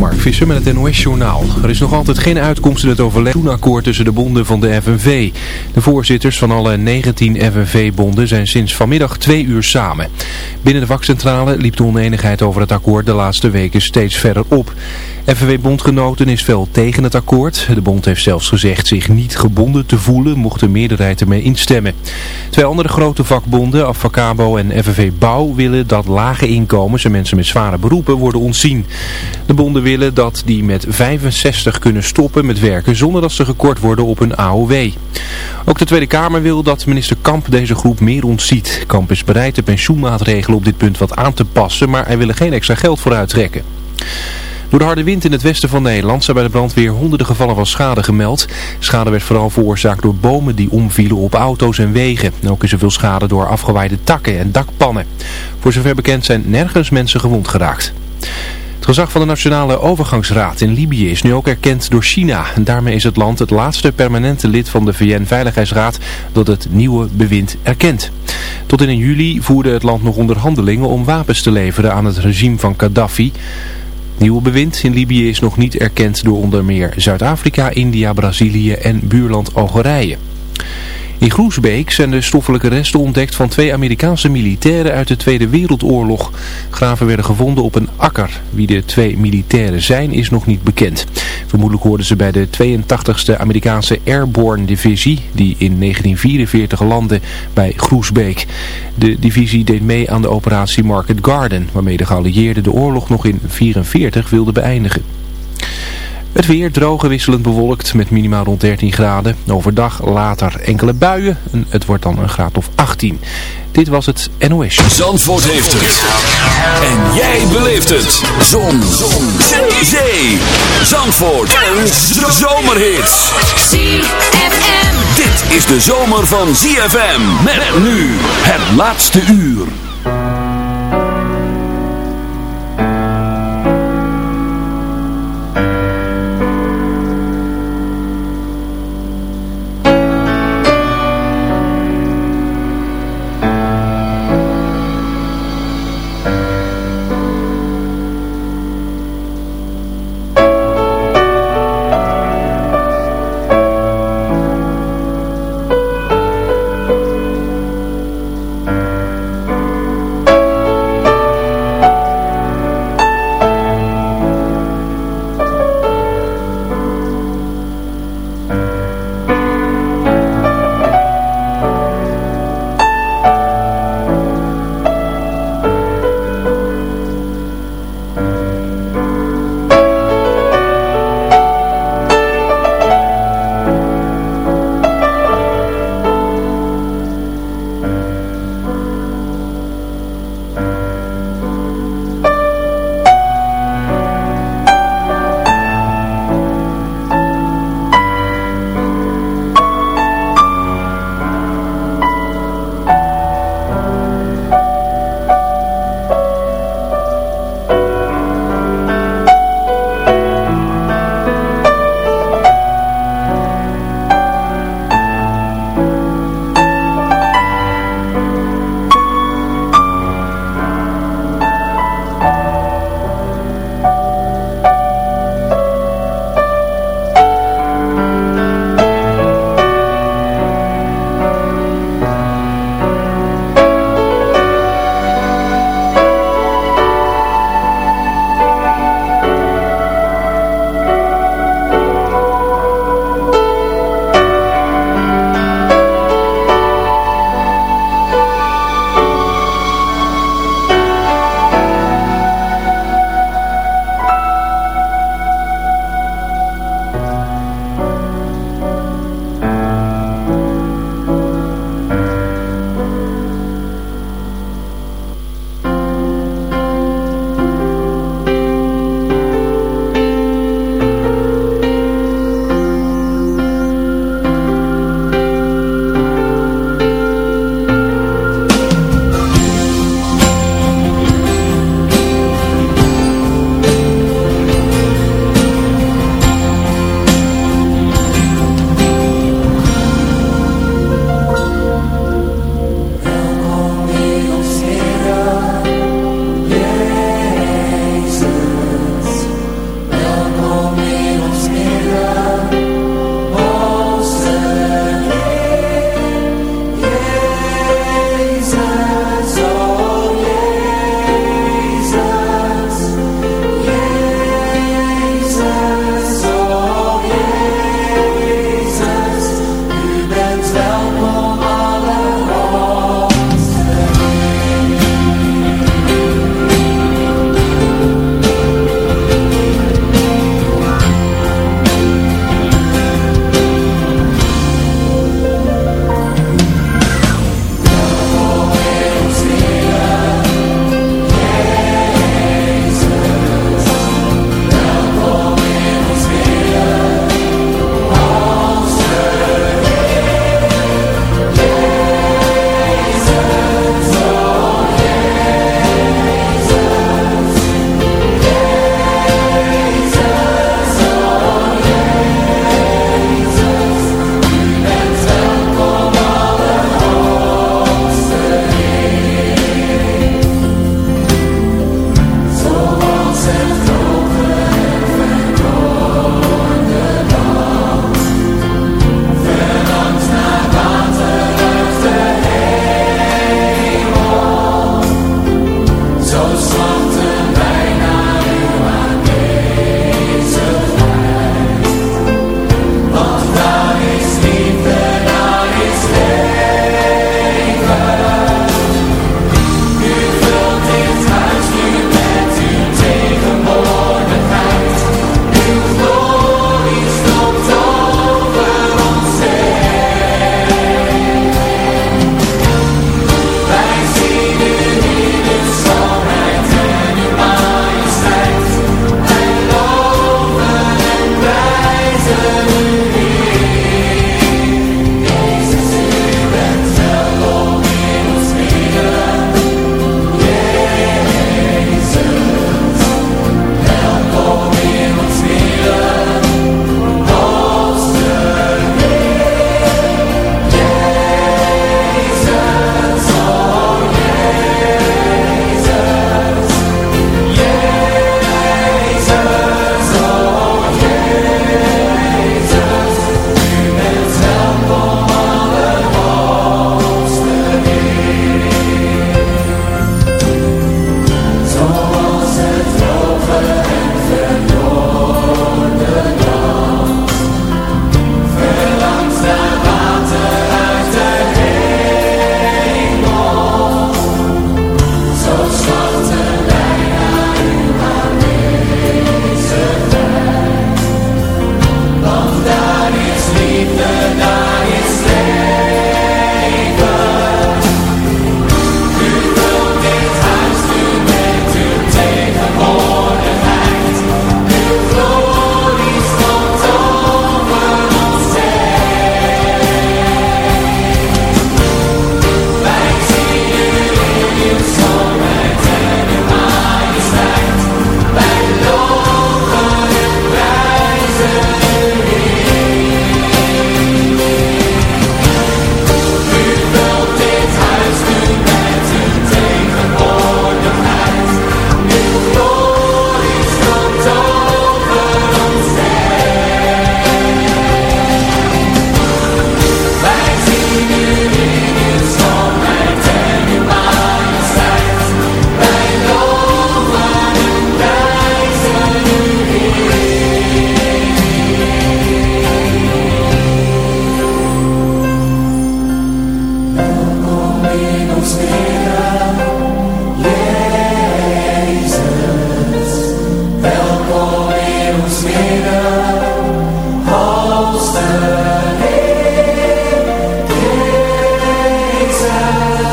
Mark Visser met het NOS-journaal. Er is nog altijd geen uitkomst in het overlegakkoord tussen de bonden van de FNV. De voorzitters van alle 19 FNV-bonden zijn sinds vanmiddag twee uur samen. Binnen de vakcentrale liep de oneenigheid over het akkoord de laatste weken steeds verder op. FNV-bondgenoten is fel tegen het akkoord. De bond heeft zelfs gezegd zich niet gebonden te voelen, mocht de meerderheid ermee instemmen. Twee andere grote vakbonden, Avacabo en FNV Bouw, willen dat lage inkomens en mensen met zware beroepen worden ontzien. De bonden willen dat die met 65 kunnen stoppen met werken zonder dat ze gekort worden op hun AOW. Ook de Tweede Kamer wil dat minister Kamp deze groep meer ontziet. Kamp is bereid de pensioenmaatregelen op dit punt wat aan te passen, maar hij wil geen extra geld voor uittrekken. Door de harde wind in het westen van Nederland zijn bij de brandweer honderden gevallen van schade gemeld. Schade werd vooral veroorzaakt door bomen die omvielen op auto's en wegen. Ook is er veel schade door afgewaaide takken en dakpannen. Voor zover bekend zijn nergens mensen gewond geraakt. Het gezag van de Nationale Overgangsraad in Libië is nu ook erkend door China. En daarmee is het land het laatste permanente lid van de VN-veiligheidsraad dat het nieuwe bewind erkent. Tot in juli voerde het land nog onderhandelingen om wapens te leveren aan het regime van Gaddafi nieuwe bewind in Libië is nog niet erkend door onder meer Zuid-Afrika, India, Brazilië en buurland Algerije. In Groesbeek zijn de stoffelijke resten ontdekt van twee Amerikaanse militairen uit de Tweede Wereldoorlog. Graven werden gevonden op een akker. Wie de twee militairen zijn is nog niet bekend. Vermoedelijk hoorden ze bij de 82e Amerikaanse Airborne Divisie die in 1944 landde bij Groesbeek. De divisie deed mee aan de operatie Market Garden waarmee de geallieerden de oorlog nog in 1944 wilden beëindigen. Het weer droog wisselend bewolkt met minimaal rond 13 graden. Overdag later enkele buien en het wordt dan een graad of 18. Dit was het NOS. Zandvoort heeft het. En jij beleeft het. Zon. Zon. Zee. Zee. Zandvoort. En zomerhits. ZFM. Dit is de zomer van ZFM. Met nu het laatste uur.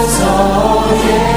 Yeah.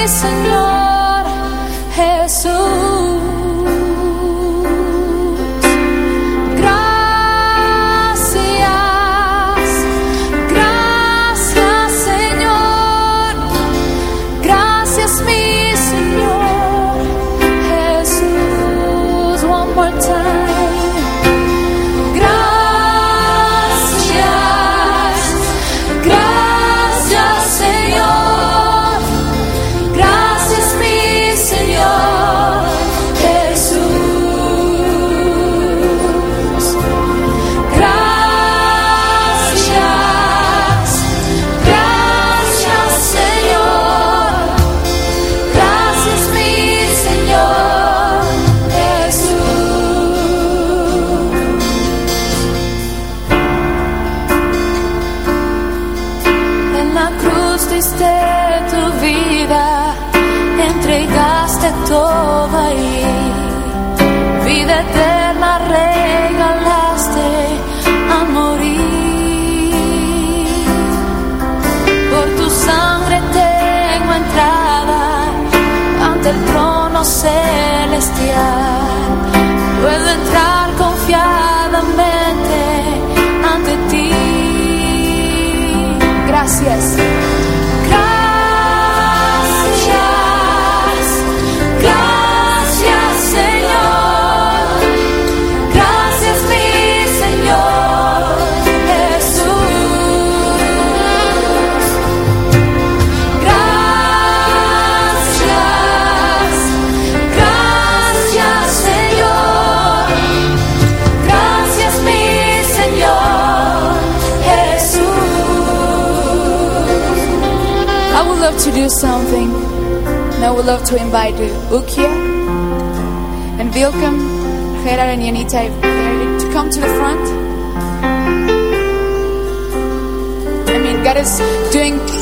gracias mi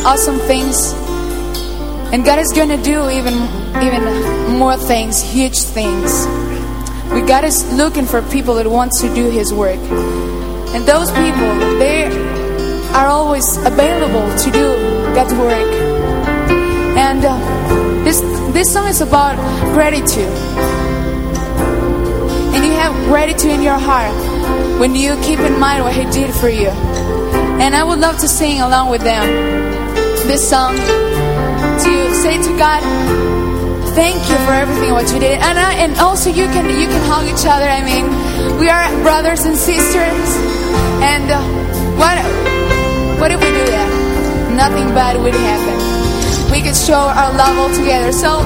awesome things, and God is going to do even even more things, huge things. We God is looking for people that want to do His work, and those people they are always available to do God's work. And uh, this this song is about gratitude. And you have gratitude in your heart when you keep in mind what He did for you. And I would love to sing along with them this song to say to God, thank you for everything what you did. And I, and also you can you can hug each other. I mean, we are brothers and sisters. And uh, what what if we do that? Nothing bad would happen we could show our love all together. So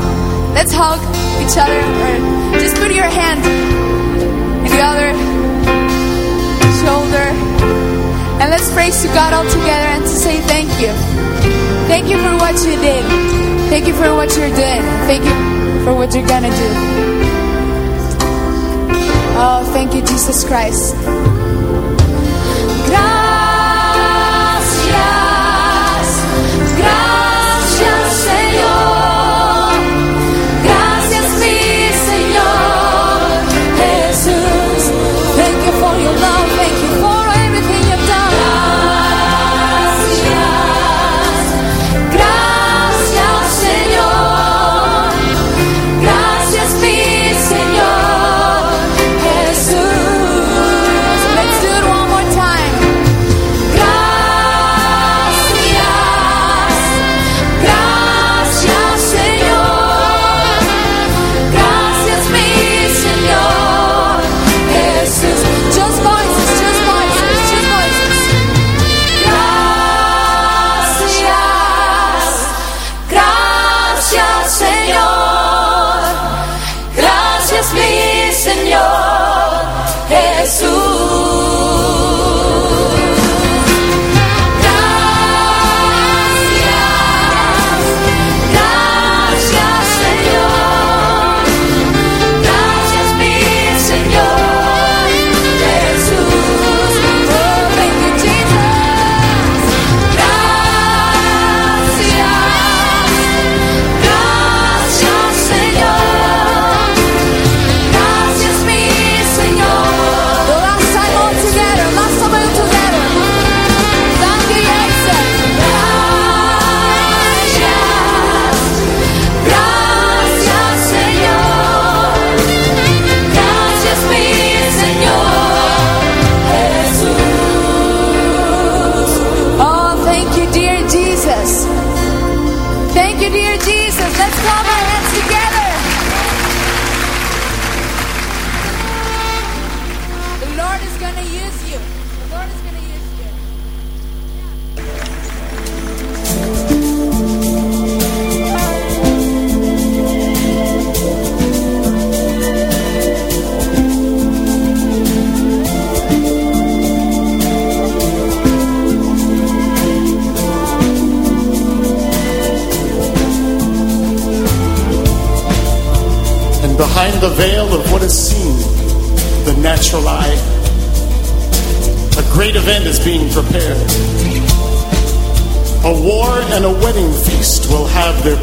let's hug each other or just put your hand in the other shoulder. And let's praise to God all together and to say thank you. Thank you for what you did. Thank you for what you're doing. Thank you for what you're gonna do. Oh, thank you, Jesus Christ.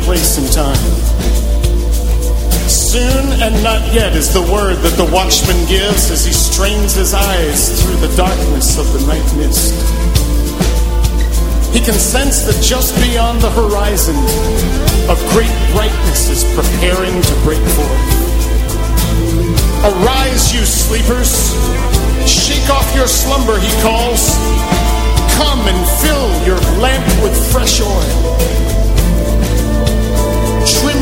Place in time. Soon and not yet is the word that the watchman gives as he strains his eyes through the darkness of the night mist. He can sense that just beyond the horizon, a great brightness is preparing to break forth. Arise, you sleepers. Shake off your slumber, he calls. Come and fill your lamp with fresh oil.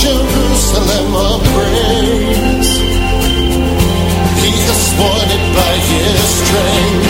Jerusalem a praise. He is wanted by his strength.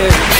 here.